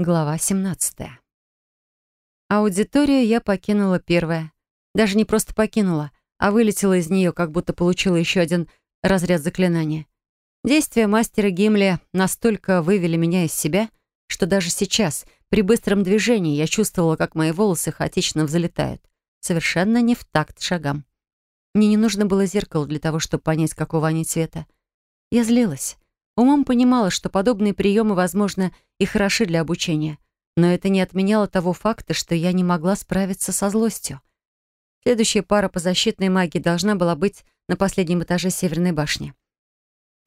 Глава 17. Аудиторию я покинула первая. Даже не просто покинула, а вылетела из нее, как будто получила еще один разряд заклинания. Действия мастера Гимли настолько вывели меня из себя, что даже сейчас, при быстром движении, я чувствовала, как мои волосы хаотично взлетают, совершенно не в такт шагам. Мне не нужно было зеркало для того, чтобы понять, какого они цвета. Я злилась. Умом понимала, что подобные приемы, возможно, и хороши для обучения, но это не отменяло того факта, что я не могла справиться со злостью. Следующая пара по защитной магии должна была быть на последнем этаже Северной башни.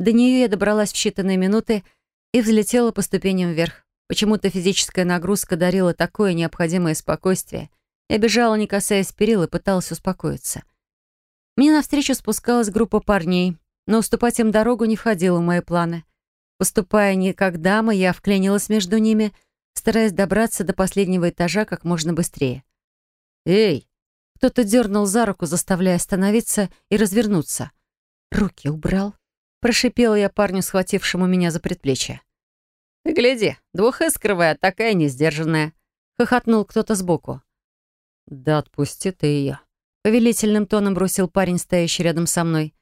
До нее я добралась в считанные минуты и взлетела по ступеням вверх. Почему-то физическая нагрузка дарила такое необходимое спокойствие. Я бежала, не касаясь перил, и пыталась успокоиться. Мне навстречу спускалась группа парней, но уступать им дорогу не входило в мои планы. Поступая не как дама, я вклинилась между ними, стараясь добраться до последнего этажа как можно быстрее. «Эй!» Кто-то дернул за руку, заставляя остановиться и развернуться. «Руки убрал?» Прошипела я парню, схватившему меня за предплечье. «Ты гляди, двухискровая, такая несдержанная!» Хохотнул кто-то сбоку. «Да отпусти ты ее!» Повелительным тоном бросил парень, стоящий рядом со мной.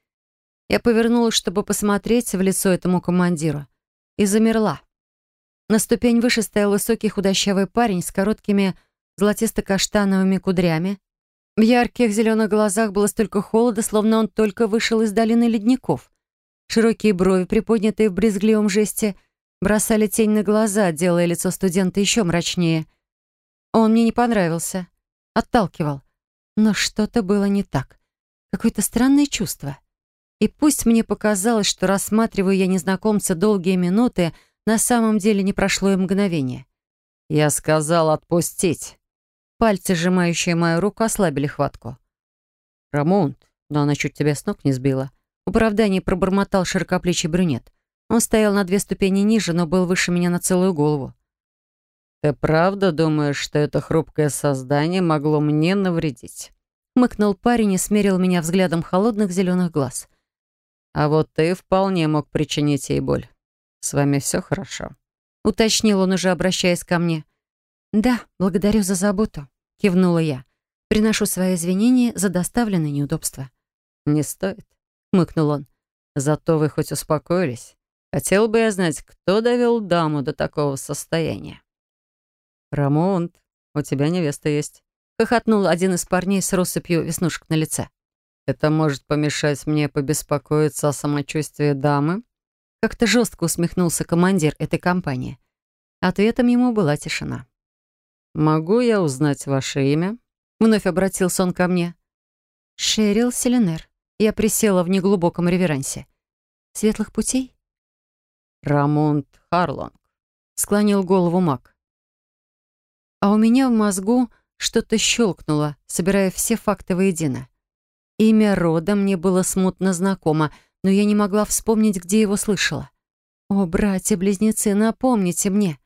Я повернулась, чтобы посмотреть в лицо этому командиру, и замерла. На ступень выше стоял высокий худощавый парень с короткими золотисто-каштановыми кудрями. В ярких зеленых глазах было столько холода, словно он только вышел из долины ледников. Широкие брови, приподнятые в брезгливом жесте, бросали тень на глаза, делая лицо студента еще мрачнее. Он мне не понравился. Отталкивал. Но что-то было не так. Какое-то странное чувство. И пусть мне показалось, что рассматриваю я незнакомца долгие минуты, на самом деле не прошло и мгновение. «Я сказал отпустить». Пальцы, сжимающие мою руку, ослабили хватку. «Рамонт, но она чуть тебя с ног не сбила». В оправдании пробормотал широкоплечий брюнет. Он стоял на две ступени ниже, но был выше меня на целую голову. «Ты правда думаешь, что это хрупкое создание могло мне навредить?» Мыкнул парень и смерил меня взглядом холодных зеленых глаз. А вот ты вполне мог причинить ей боль. С вами все хорошо?» Уточнил он уже, обращаясь ко мне. «Да, благодарю за заботу», — кивнула я. «Приношу свои извинения за доставленное неудобство». «Не стоит», — мыкнул он. «Зато вы хоть успокоились. Хотел бы я знать, кто довел даму до такого состояния». «Рамонт, у тебя невеста есть», — хохотнул один из парней с россыпью веснушек на лице. Это может помешать мне побеспокоиться о самочувствии дамы?» Как-то жестко усмехнулся командир этой компании. Ответом ему была тишина. «Могу я узнать ваше имя?» Вновь обратился он ко мне. «Шерил Селенер». Я присела в неглубоком реверансе. «Светлых путей?» «Рамонт Харлонг», — склонил голову маг. А у меня в мозгу что-то щелкнуло, собирая все факты воедино. Имя рода мне было смутно знакомо, но я не могла вспомнить, где его слышала. «О, братья-близнецы, напомните мне!»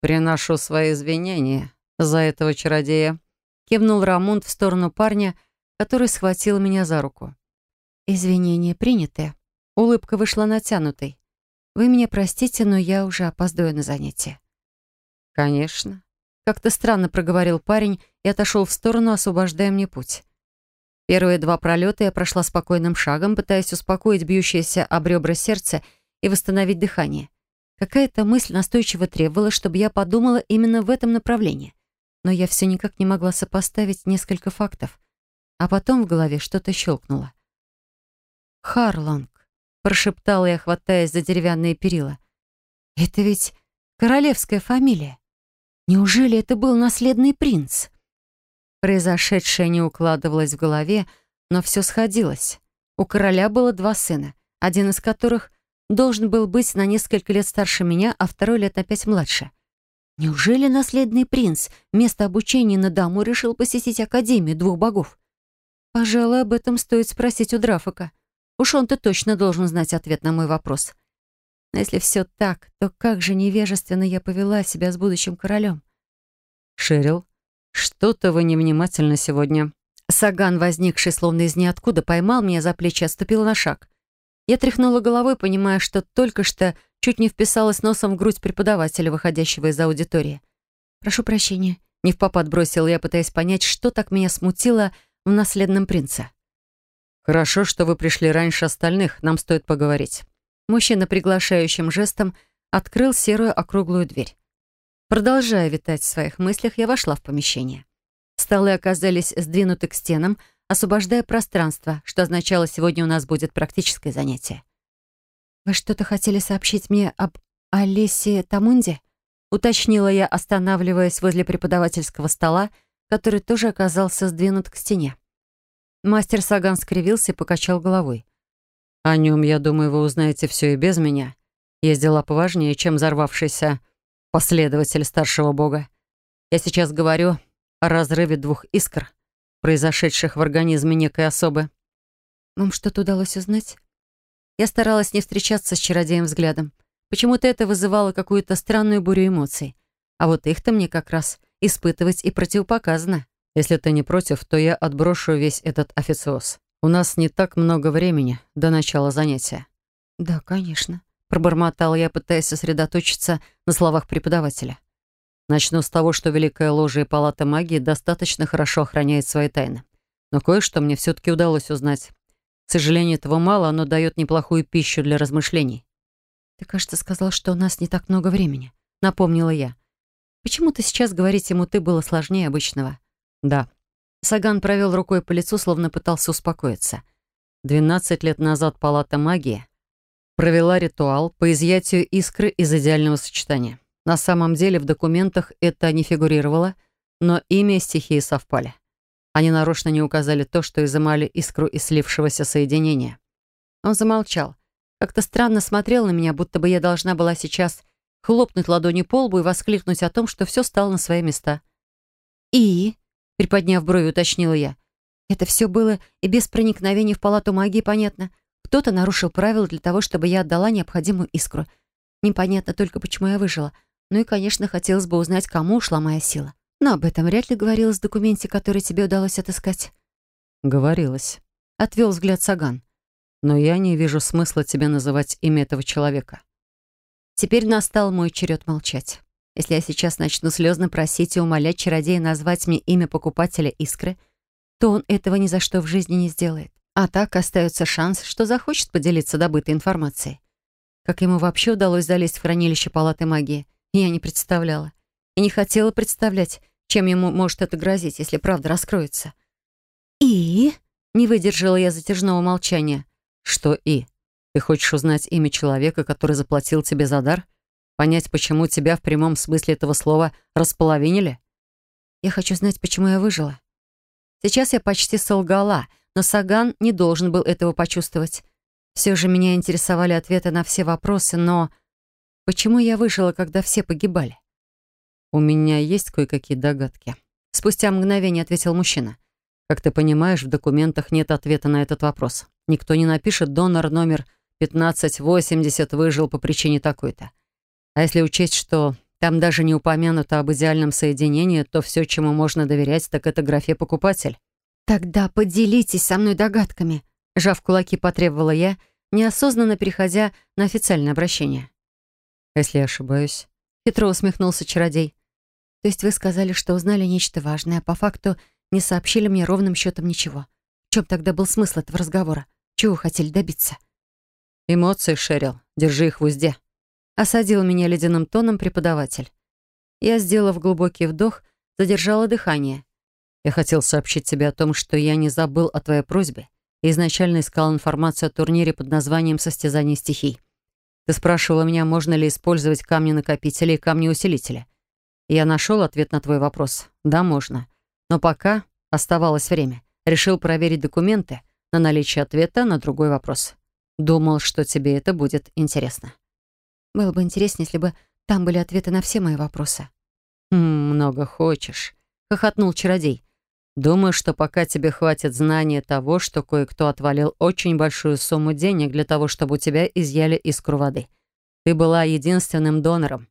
«Приношу свои извинения за этого чародея», — кивнул Рамунд в сторону парня, который схватил меня за руку. «Извинения приняты». Улыбка вышла натянутой. «Вы меня простите, но я уже опаздываю на занятие». «Конечно». Как-то странно проговорил парень и отошел в сторону, освобождая мне путь. Первые два пролета я прошла спокойным шагом, пытаясь успокоить бьющееся об ребра сердце и восстановить дыхание. Какая-то мысль настойчиво требовала, чтобы я подумала именно в этом направлении. Но я все никак не могла сопоставить несколько фактов. А потом в голове что-то щелкнуло. «Харлонг», — прошептала я, хватаясь за деревянные перила. «Это ведь королевская фамилия. Неужели это был наследный принц?» Произошедшее не укладывалось в голове, но все сходилось. У короля было два сына, один из которых должен был быть на несколько лет старше меня, а второй лет опять младше. Неужели наследный принц вместо обучения на даму решил посетить Академию двух богов? Пожалуй, об этом стоит спросить у Драфака. Уж он-то точно должен знать ответ на мой вопрос. Но если все так, то как же невежественно я повела себя с будущим королем? «Шерил, «Что-то вы невнимательно сегодня». Саган, возникший словно из ниоткуда, поймал меня за плечи и отступил на шаг. Я тряхнула головой, понимая, что только что чуть не вписалась носом в грудь преподавателя, выходящего из аудитории. «Прошу прощения», — не в попад бросил я, пытаясь понять, что так меня смутило в наследном принце. «Хорошо, что вы пришли раньше остальных, нам стоит поговорить». Мужчина приглашающим жестом открыл серую округлую дверь. Продолжая витать в своих мыслях, я вошла в помещение. Столы оказались сдвинуты к стенам, освобождая пространство, что означало, сегодня у нас будет практическое занятие. «Вы что-то хотели сообщить мне об Олесе Тамунде?» уточнила я, останавливаясь возле преподавательского стола, который тоже оказался сдвинут к стене. Мастер Саган скривился и покачал головой. «О нем, я думаю, вы узнаете все и без меня. Есть дела поважнее, чем взорвавшийся последователь старшего бога. Я сейчас говорю о разрыве двух искр, произошедших в организме некой особы». «Вам что-то удалось узнать?» Я старалась не встречаться с чародеем взглядом. Почему-то это вызывало какую-то странную бурю эмоций. А вот их-то мне как раз испытывать и противопоказано. Если ты не против, то я отброшу весь этот официоз. У нас не так много времени до начала занятия». «Да, конечно», — пробормотала я, пытаясь сосредоточиться на словах преподавателя. «Начну с того, что Великая Ложа и Палата Магии достаточно хорошо охраняет свои тайны. Но кое-что мне все-таки удалось узнать. К сожалению, этого мало, но дает неплохую пищу для размышлений. «Ты, кажется, сказал, что у нас не так много времени», — напомнила я. «Почему-то сейчас говорить ему «ты» было сложнее обычного». «Да». Саган провел рукой по лицу, словно пытался успокоиться. «Двенадцать лет назад Палата Магии провела ритуал по изъятию искры из идеального сочетания. На самом деле в документах это не фигурировало, но имя и стихии совпали. Они нарочно не указали то, что изымали искру из слившегося соединения». Он замолчал, как-то странно смотрел на меня, будто бы я должна была сейчас хлопнуть ладонью по лбу и воскликнуть о том, что все стало на свои места. «И?» — приподняв брови, уточнила я. «Это все было и без проникновения в палату магии, понятно. Кто-то нарушил правила для того, чтобы я отдала необходимую искру. Непонятно только, почему я выжила. Ну и, конечно, хотелось бы узнать, кому ушла моя сила. Но об этом вряд ли говорилось в документе, который тебе удалось отыскать». «Говорилось», — отвел взгляд Саган но я не вижу смысла тебе называть имя этого человека». Теперь настал мой черед молчать. Если я сейчас начну слезно просить и умолять чародея назвать мне имя покупателя искры, то он этого ни за что в жизни не сделает. А так остается шанс, что захочет поделиться добытой информацией. Как ему вообще удалось залезть в хранилище палаты магии, я не представляла. И не хотела представлять, чем ему может это грозить, если правда раскроется. «И?» — не выдержала я затяжного молчания. Что и? Ты хочешь узнать имя человека, который заплатил тебе за дар? Понять, почему тебя в прямом смысле этого слова располовинили? Я хочу знать, почему я выжила. Сейчас я почти солгала, но Саган не должен был этого почувствовать. Все же меня интересовали ответы на все вопросы, но... Почему я выжила, когда все погибали? «У меня есть кое-какие догадки», — спустя мгновение ответил мужчина. «Как ты понимаешь, в документах нет ответа на этот вопрос. Никто не напишет «донор номер 1580 выжил по причине такой-то». А если учесть, что там даже не упомянуто об идеальном соединении, то все, чему можно доверять, так это графе «покупатель». «Тогда поделитесь со мной догадками», — жав кулаки, потребовала я, неосознанно переходя на официальное обращение. «Если я ошибаюсь», — хитро усмехнулся чародей. «То есть вы сказали, что узнали нечто важное, а по факту не сообщили мне ровным счетом ничего. В чем тогда был смысл этого разговора? Чего хотели добиться? Эмоции, Шерил. Держи их в узде. Осадил меня ледяным тоном преподаватель. Я, сделав глубокий вдох, задержала дыхание. Я хотел сообщить тебе о том, что я не забыл о твоей просьбе и изначально искал информацию о турнире под названием «Состязание стихий». Ты спрашивала меня, можно ли использовать камни-накопители и камни-усилители. Я нашел ответ на твой вопрос. Да, можно. Но пока оставалось время. Решил проверить документы на наличие ответа на другой вопрос. Думал, что тебе это будет интересно. Было бы интереснее, если бы там были ответы на все мои вопросы. «Много хочешь», — хохотнул чародей. «Думаю, что пока тебе хватит знания того, что кое-кто отвалил очень большую сумму денег для того, чтобы у тебя изъяли искру воды. Ты была единственным донором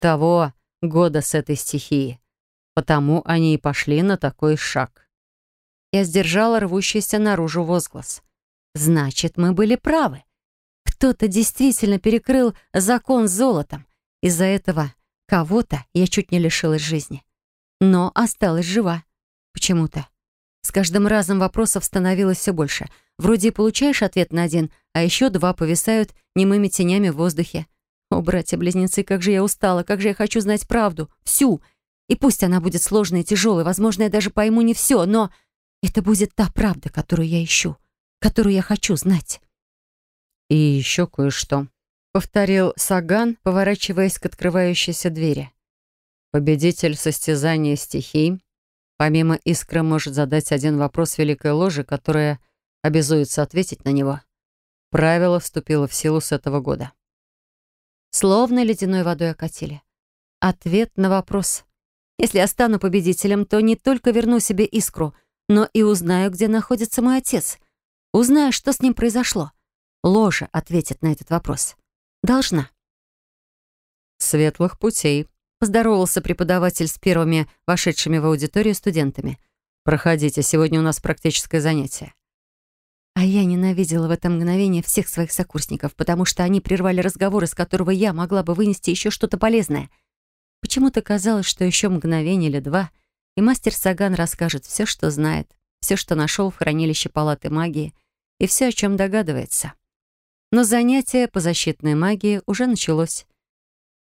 того года с этой стихией. Потому они и пошли на такой шаг». Я сдержала рвущийся наружу возглас. «Значит, мы были правы. Кто-то действительно перекрыл закон золотом. Из-за этого кого-то я чуть не лишилась жизни. Но осталась жива. Почему-то. С каждым разом вопросов становилось все больше. Вроде получаешь ответ на один, а еще два повисают немыми тенями в воздухе. О, братья-близнецы, как же я устала, как же я хочу знать правду. Всю. И пусть она будет сложной и тяжелой, возможно, я даже пойму не все, но это будет та правда, которую я ищу, которую я хочу знать. «И еще кое-что», — повторил Саган, поворачиваясь к открывающейся двери. «Победитель состязания стихий, помимо искры, может задать один вопрос Великой Ложи, которая обязуется ответить на него. Правило вступило в силу с этого года». Словно ледяной водой окатили. Ответ на вопрос. Если я стану победителем, то не только верну себе искру, но и узнаю, где находится мой отец. Узнаю, что с ним произошло. Ложа ответит на этот вопрос. Должна. «Светлых путей», — поздоровался преподаватель с первыми вошедшими в аудиторию студентами. «Проходите, сегодня у нас практическое занятие». А я ненавидела в это мгновение всех своих сокурсников, потому что они прервали разговор, из которого я могла бы вынести еще что-то полезное — Почему-то казалось, что еще мгновение или два, и мастер Саган расскажет все, что знает, все, что нашел в хранилище палаты магии, и все, о чем догадывается. Но занятие по защитной магии уже началось.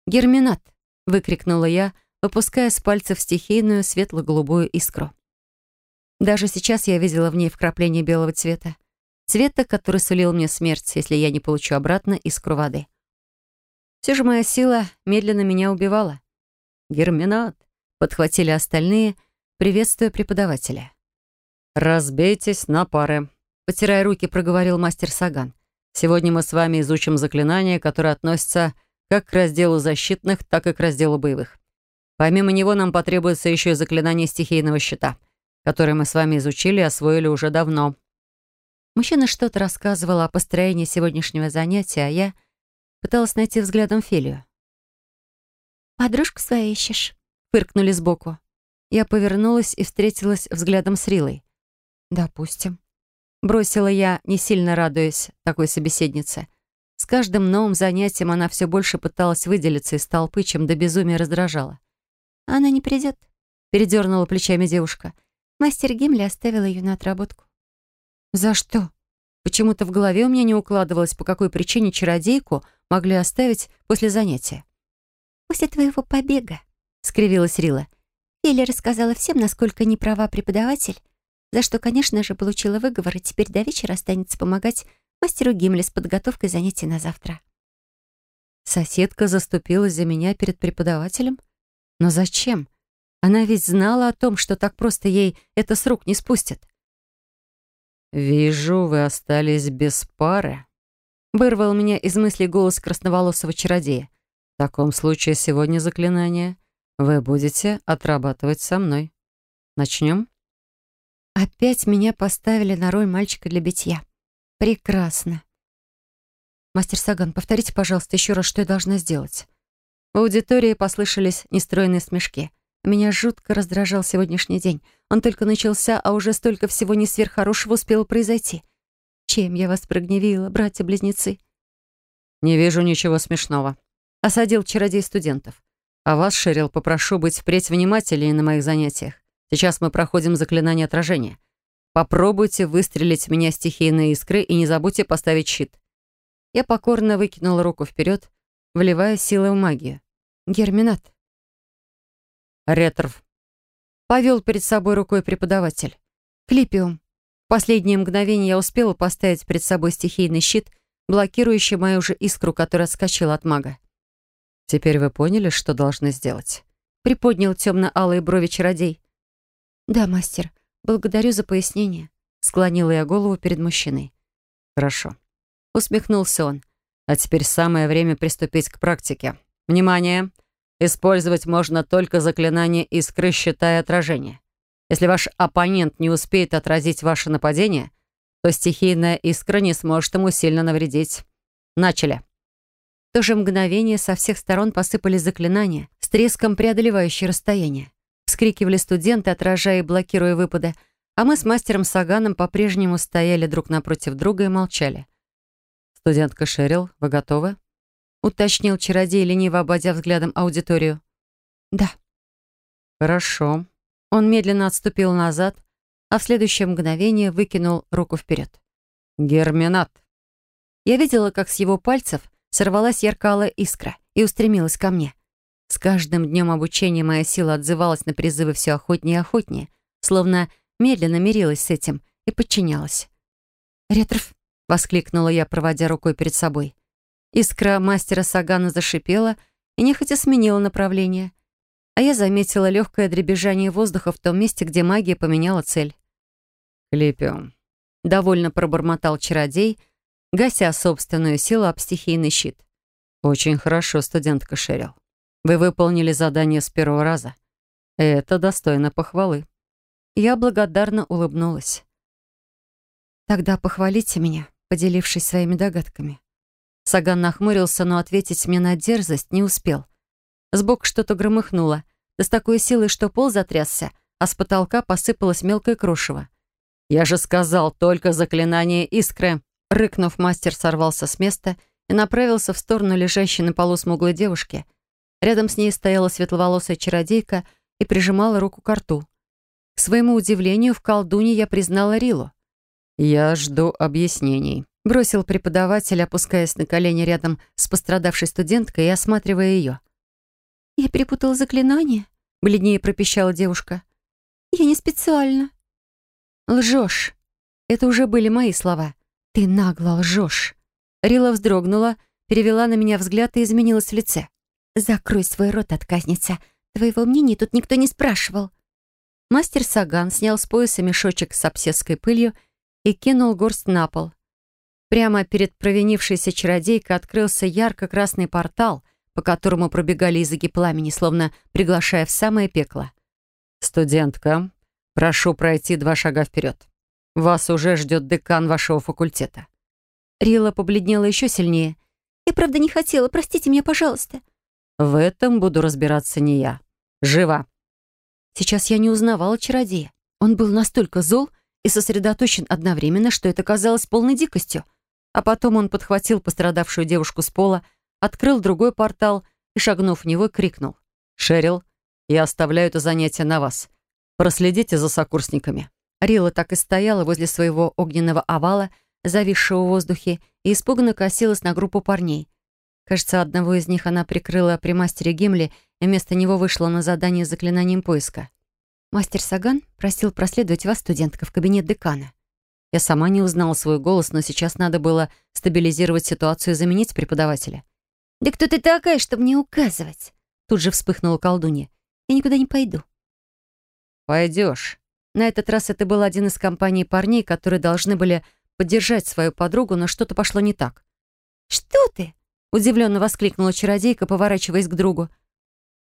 «Герминат!» — выкрикнула я, выпуская с пальцев стихийную светло-голубую искру. Даже сейчас я видела в ней вкрапление белого цвета. Цвета, который сулил мне смерть, если я не получу обратно искру воды. Все же моя сила медленно меня убивала. Герминат!» — подхватили остальные, приветствуя преподавателя. «Разбейтесь на пары», — потирая руки, проговорил мастер Саган. «Сегодня мы с вами изучим заклинания, которые относятся как к разделу защитных, так и к разделу боевых. Помимо него нам потребуется еще и заклинание стихийного щита, которое мы с вами изучили и освоили уже давно». Мужчина что-то рассказывал о построении сегодняшнего занятия, а я пыталась найти взглядом Фелию. «Подружку свою ищешь?» — фыркнули сбоку. Я повернулась и встретилась взглядом с Рилой. «Допустим». Бросила я, не сильно радуясь такой собеседнице. С каждым новым занятием она все больше пыталась выделиться из толпы, чем до безумия раздражала. «Она не придет», — передернула плечами девушка. Мастер Гимли оставил ее на отработку. «За что?» Почему-то в голове у меня не укладывалось, по какой причине чародейку могли оставить после занятия. «После твоего побега», — скривилась Рила. Филя рассказала всем, насколько неправа преподаватель, за что, конечно же, получила выговор и теперь до вечера останется помогать мастеру Гимли с подготовкой занятий на завтра. Соседка заступилась за меня перед преподавателем? Но зачем? Она ведь знала о том, что так просто ей это с рук не спустят. «Вижу, вы остались без пары», — вырвал меня из мыслей голос красноволосого чародея. В таком случае сегодня заклинание вы будете отрабатывать со мной. Начнем? Опять меня поставили на роль мальчика для битья. Прекрасно. Мастер Саган, повторите, пожалуйста, еще раз, что я должна сделать. В аудитории послышались нестроенные смешки. Меня жутко раздражал сегодняшний день. Он только начался, а уже столько всего не сверххорошего успело произойти. Чем я вас прогневила, братья-близнецы? Не вижу ничего смешного, осадил чародей студентов. А вас, Шерил, попрошу быть впредь внимательнее на моих занятиях. Сейчас мы проходим заклинание отражения. Попробуйте выстрелить в меня стихийные искры и не забудьте поставить щит. Я покорно выкинула руку вперед, вливая силы в магию. Герминат. Ретров. Повел перед собой рукой преподаватель. Клипиум. В последнее мгновение я успела поставить перед собой стихийный щит, блокирующий мою же искру, которая отскочила от мага. Теперь вы поняли, что должны сделать?» Приподнял темно-алые брови чародей. «Да, мастер, благодарю за пояснение», — склонила я голову перед мужчиной. «Хорошо», — усмехнулся он. «А теперь самое время приступить к практике. Внимание! Использовать можно только заклинание искры щита и отражения. Если ваш оппонент не успеет отразить ваше нападение, то стихийная искра не сможет ему сильно навредить. Начали!» В то же мгновение со всех сторон посыпались заклинания, с треском преодолевающие расстояние. Вскрикивали студенты, отражая и блокируя выпады, а мы с мастером Саганом по-прежнему стояли друг напротив друга и молчали. «Студентка Шерил, вы готовы?» уточнил чародей, лениво обводя взглядом аудиторию. «Да». «Хорошо». Он медленно отступил назад, а в следующее мгновение выкинул руку вперед. «Герминат». Я видела, как с его пальцев сорвалась яркая искра и устремилась ко мне. С каждым днем обучения моя сила отзывалась на призывы все охотнее и охотнее, словно медленно мирилась с этим и подчинялась. «Ретров!» — воскликнула я, проводя рукой перед собой. Искра мастера Сагана зашипела и нехотя сменила направление. А я заметила легкое дребезжание воздуха в том месте, где магия поменяла цель. «Клепиум», — довольно пробормотал чародей, гася собственную силу об стихийный щит. «Очень хорошо, студентка Шерил. Вы выполнили задание с первого раза. Это достойно похвалы». Я благодарно улыбнулась. «Тогда похвалите меня, поделившись своими догадками». Саган нахмурился, но ответить мне на дерзость не успел. Сбоку что-то громыхнуло, да с такой силой, что пол затрясся, а с потолка посыпалось мелкое крошево. «Я же сказал, только заклинание искры!» Рыкнув, мастер сорвался с места и направился в сторону лежащей на полу смуглой девушки. Рядом с ней стояла светловолосая чародейка и прижимала руку к рту. К своему удивлению, в колдуне я признала Рилу. «Я жду объяснений», Бросил преподаватель, опускаясь на колени рядом с пострадавшей студенткой и осматривая ее. «Я перепутала заклинание», — бледнее пропищала девушка. «Я не специально». «Лжешь». Это уже были мои слова. «Ты нагло лжешь». Рила вздрогнула, перевела на меня взгляд и изменилась в лице. «Закрой свой рот, отказница. Твоего мнения тут никто не спрашивал». Мастер Саган снял с пояса мешочек с обсесской пылью и кинул горсть на пол. Прямо перед провинившейся чародейкой открылся ярко-красный портал, по которому пробегали языки пламени, словно приглашая в самое пекло. «Студентка, прошу пройти два шага вперед. Вас уже ждет декан вашего факультета». Рила побледнела еще сильнее. «Я правда не хотела, простите меня, пожалуйста». «В этом буду разбираться не я. Жива». Сейчас я не узнавала чародея. Он был настолько зол и сосредоточен одновременно, что это казалось полной дикостью. А потом он подхватил пострадавшую девушку с пола, открыл другой портал и, шагнув в него, крикнул. «Шерил, я оставляю это занятие на вас. Проследите за сокурсниками». Рила так и стояла возле своего огненного овала, зависшего в воздухе, и испуганно косилась на группу парней. Кажется, одного из них она прикрыла при мастере Гимли и вместо него вышла на задание с заклинанием поиска. «Мастер Саган просил проследовать вас, студентка, в кабинет декана. Я сама не узнала свой голос, но сейчас надо было стабилизировать ситуацию и заменить преподавателя. «Да кто ты такая, чтобы мне указывать?» Тут же вспыхнула колдунья. «Я никуда не пойду». «Пойдешь». На этот раз это был один из компаний парней, которые должны были поддержать свою подругу, но что-то пошло не так. «Что ты?» — удивленно воскликнула чародейка, поворачиваясь к другу.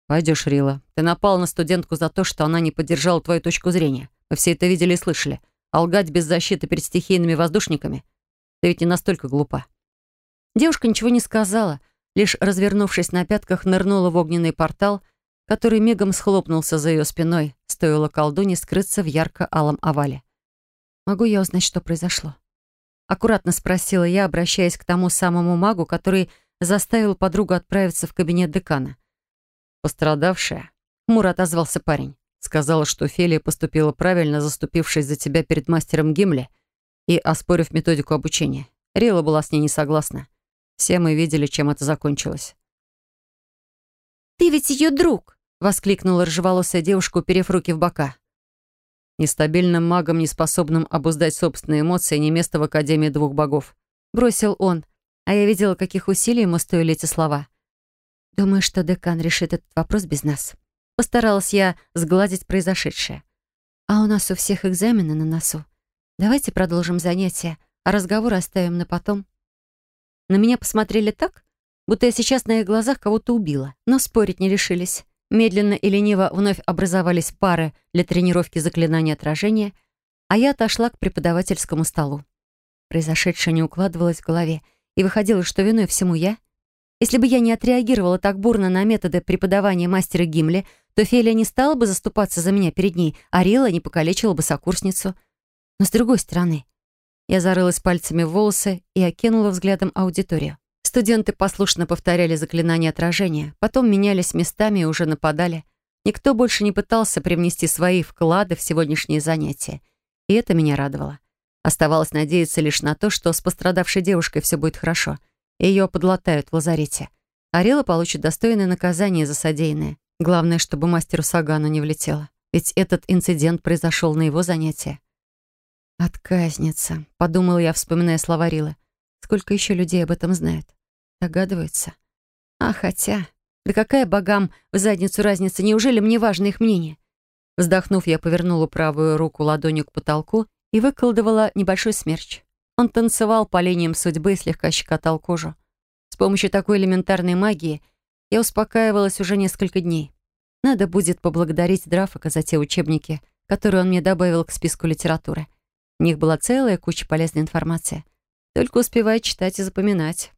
«Пойдешь, Рила. Ты напал на студентку за то, что она не поддержала твою точку зрения. Мы все это видели и слышали. А лгать без защиты перед стихийными воздушниками? Ты ведь не настолько глупа. Девушка ничего не сказала, лишь, развернувшись на пятках, нырнула в огненный портал, который мигом схлопнулся за ее спиной, стоило колдуне скрыться в ярко-алом овале. «Могу я узнать, что произошло?» Аккуратно спросила я, обращаясь к тому самому магу, который заставил подругу отправиться в кабинет декана. «Пострадавшая?» — хмуро отозвался парень. Сказала, что Фелия поступила правильно, заступившись за тебя перед мастером Гимли и оспорив методику обучения. Рила была с ней не согласна. Все мы видели, чем это закончилось. «Ты ведь ее друг!» — воскликнула рыжеволосая девушка, уперев руки в бока. Нестабильным магом, неспособным обуздать собственные эмоции, не место в Академии двух богов. Бросил он, а я видела, каких усилий ему стоили эти слова. «Думаю, что декан решит этот вопрос без нас», Постаралась я сгладить произошедшее. А у нас у всех экзамены на носу. Давайте продолжим занятия, а разговор оставим на потом. На меня посмотрели так, будто я сейчас на их глазах кого-то убила, но спорить не решились. Медленно и лениво вновь образовались пары для тренировки заклинания отражения, а я отошла к преподавательскому столу. Произошедшее не укладывалось в голове, и выходило, что виной всему я. Если бы я не отреагировала так бурно на методы преподавания мастера Гимли, то Фелия не стала бы заступаться за меня перед ней, а Рила не покалечила бы сокурсницу. Но с другой стороны, Я зарылась пальцами в волосы и окинула взглядом аудиторию. Студенты послушно повторяли заклинание отражения, потом менялись местами и уже нападали. Никто больше не пытался привнести свои вклады в сегодняшнее занятие. И это меня радовало. Оставалось надеяться лишь на то, что с пострадавшей девушкой все будет хорошо. Ее подлатают в лазарете. Арила получит достойное наказание за содеянное. Главное, чтобы мастеру Сагану не влетело. Ведь этот инцидент произошел на его занятии. «Отказница», — подумала я, вспоминая слова Рилы. «Сколько еще людей об этом знают? Догадываются? А хотя... Да какая богам в задницу разница? Неужели мне важно их мнение?» Вздохнув, я повернула правую руку ладонью к потолку и выколдовала небольшой смерч. Он танцевал по линиям судьбы и слегка щекотал кожу. С помощью такой элементарной магии я успокаивалась уже несколько дней. Надо будет поблагодарить Драфака за те учебники, которые он мне добавил к списку литературы. В них была целая куча полезной информации. Только успеваю читать и запоминать.